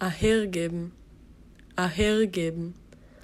Ahergeben, ahergeben.